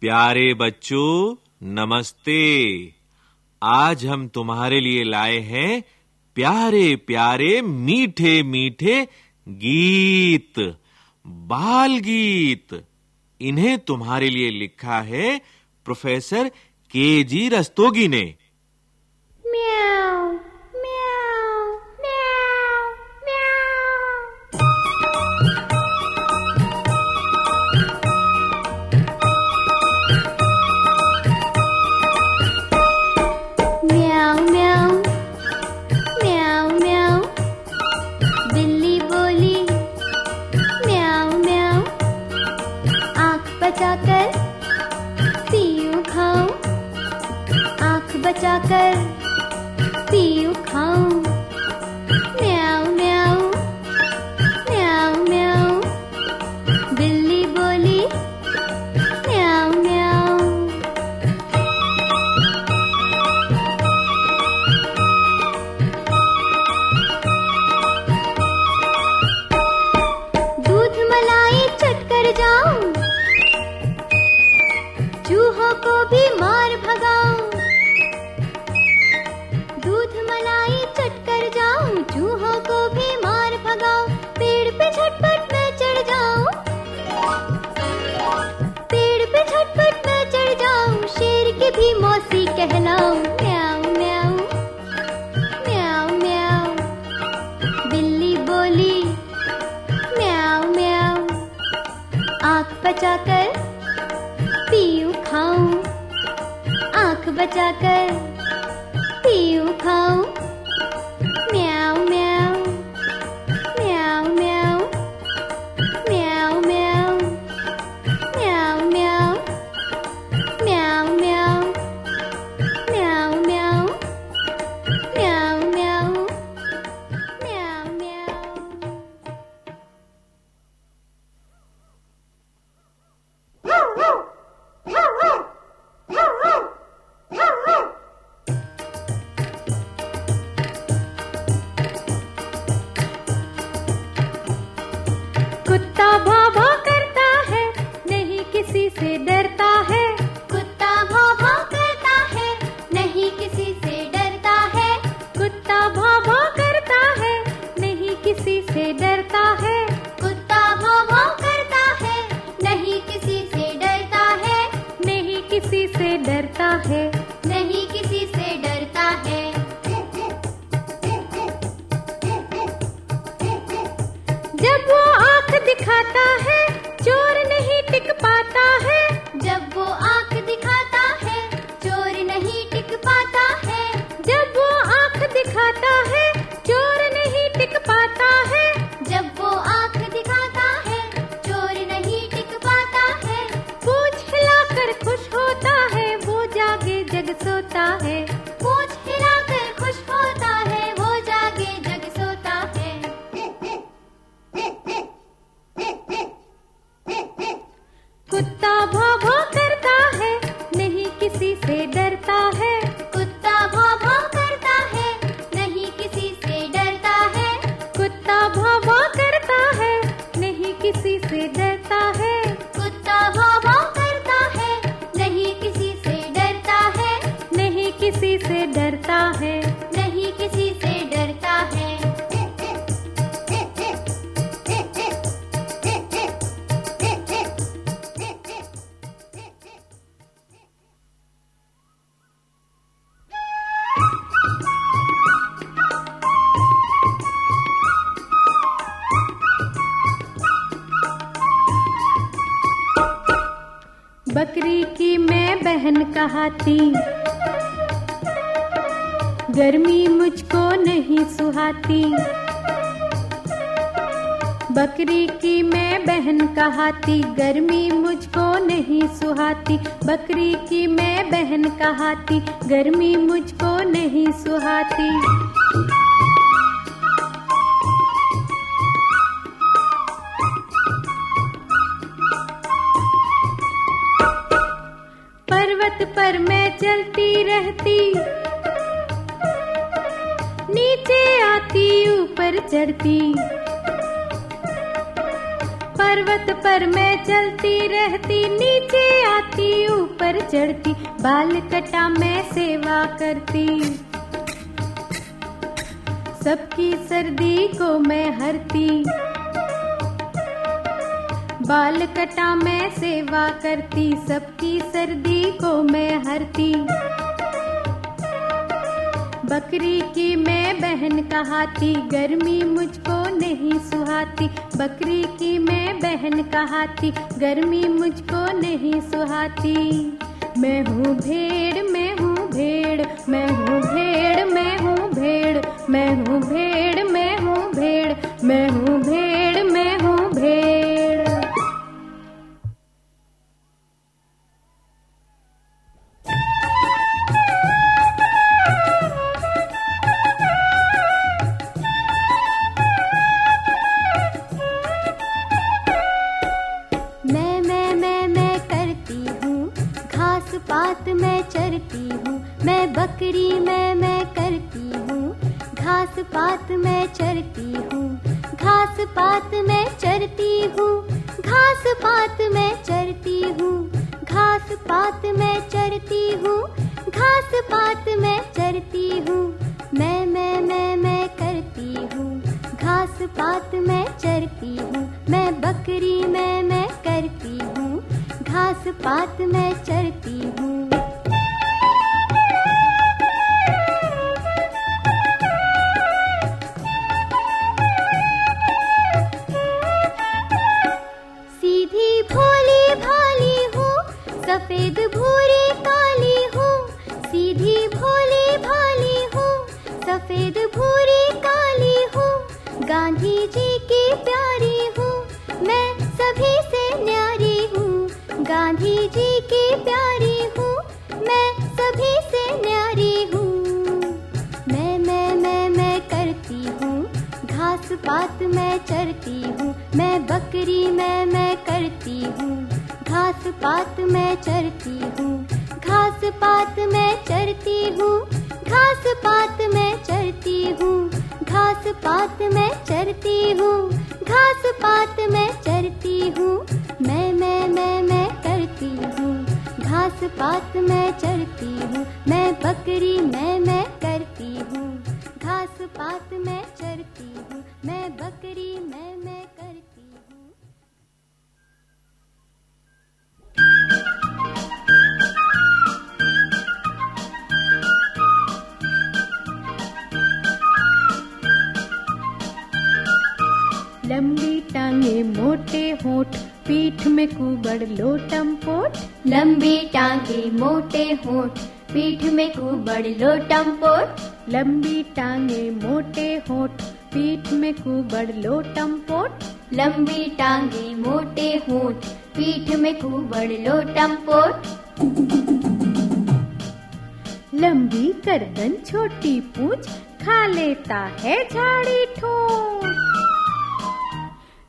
प्यारे बच्चों, नमस्ते। आज हम तुम्हारे लिए लाए हैं प्यारे प्यारे, मीठे मीठे गीत बाल गीत इन्हें तुम्हारे लिए लिखा है प्रोफेसर के जी रस्तोगी ने। चूहों को भी मार भगाऊं। चूहों को भी मार भगाओ पेड़ पे झटपट मैं चढ़ जाऊँ। पेड़ पे झटपट मैं चढ़ जाऊँ, शेर की भी मौसी कहलाऊं। म्याऊ म्याऊ म्याऊ म्याऊ। बिल्ली बोली, म्याऊ म्याऊ। आँख बचाकर बचाकर पीऊ खाऊं। करता है। कुत्ता भाभा सोता है। पूछ हिला कर खुश होता है। वो जागे, जग सोता है। कुत्ता भो भो करता है, नहीं किसी से डरता है। बकरी की मैं बहन कहाती। गर्मी मुझको नहीं सुहाती। बकरी की मैं बहन कहाती, गर्मी मुझको नहीं सुहाती। बकरी की मैं बहन कहाती, गर्मी मुझको नहीं सुहाती। पर्वत पर मैं चलती रहती। नीचे आती, ऊपर चढ़ती। पर्वत पर मैं चलती रहती, नीचे आती पर चढ़ती। बाल कटा मैं सेवा करती। सबकी सर्दी को मैं हरती। बाल कटा मैं सेवा करती, सबकी सर्दी को मैं हरती। बकरी की मैं बहन कहाती, गर्मी मुझको नहीं सुहाती। बकरी की मैं बहन कहाती, गर्मी मुझको नहीं सुहाती। मैं हूँ भेड़, मैं हूँ भेड़, मैं हूँ भेड़, मैं हूँ भेड़। मैं हूँ भेड़, मैं हूँ भेड़, मैं हूँ भेड़। घास पात मैं चरती हूँ, घास पात मैं चरती हूँ, घास पात मैं चरती हूँ, मैं मैं मैं मैं करती हूँ, घास पात मैं चरती हूँ, मैं बकरी मैं मैं करती हूँ, घास पात मैं चरती हूँ। गांधी जी की प्यारी हूँ, मैं सभी से न्यारी हूँ। गांधी जी की प्यारी हूँ, मैं सभी से न्यारी हूँ। मैं मैं मैं मैं करती हूँ, घास पात मैं चरती हूँ। मैं बकरी, मैं मैं करती हूँ, घास पात मैं चरती हूँ। घास पात मैं चरती हूँ, घास पात मैं चरती हूँ। घास पात में चरती हूँ, घास पात में चरती हूँ, मैं मैं मैं मैं करती हूँ, घास पात में चरती हूँ, मैं बकरी, मैं मैं करती हूँ, घास पात में चरती हूँ, मैं बकरी, मैं मैं में कुबड़ लोटम पोट। लंबी टांगे मोटे होठ पीठ में कुबड़ लोटम पोट। लंबी टांगे मोटे होठ पीठ में कुबड़ लोटम पोट। लंबी टांगे मोटे होठ पीठ में कुबड़ लोटम पोट। लंबी गर्दन छोटी पूछ खा लेता है झाड़ी ठोर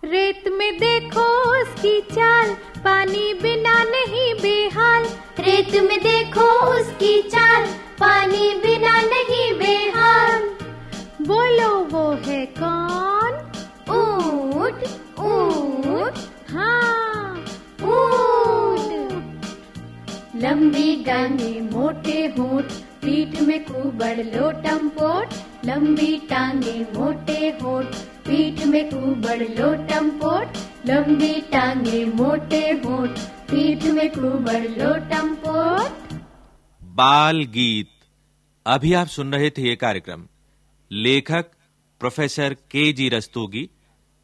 रेत में देखो उसकी चाल पानी बिना नहीं बेहाल। रेत में देखो उसकी चाल, पानी बिना नहीं बेहाल। बोलो वो है कौन? ऊँट ऊँट हाँ ऊँट। लंबी टांगे, मोटे होठ, पीठ में कुबड़, लोटम पोट। लंबी टांगे, मोटे होठ, पीठ में कुबड़, लोटम पोट। लंबी टांगे मोटे होठ, पीठ में कुबड़ लोटम पोट बाल गीत। अभी आप सुन रहे थे ये कार्यक्रम। लेखक प्रोफेसर के जी रस्तोगी,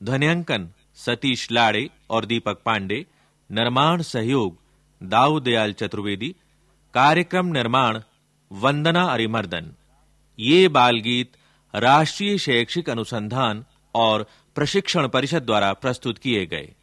ध्वनियांकन सतीश लाड़े और दीपक पांडे, निर्माण सहयोग दाऊ दयाल चतुर्वेदी, कार्यक्रम निर्माण वंदना अरिमर्दन। ये बाल गीत राष्ट्रीय शैक्षिक अनुसंधान और प्रशिक्षण परिषद द्वारा प्रस्तुत किए गए।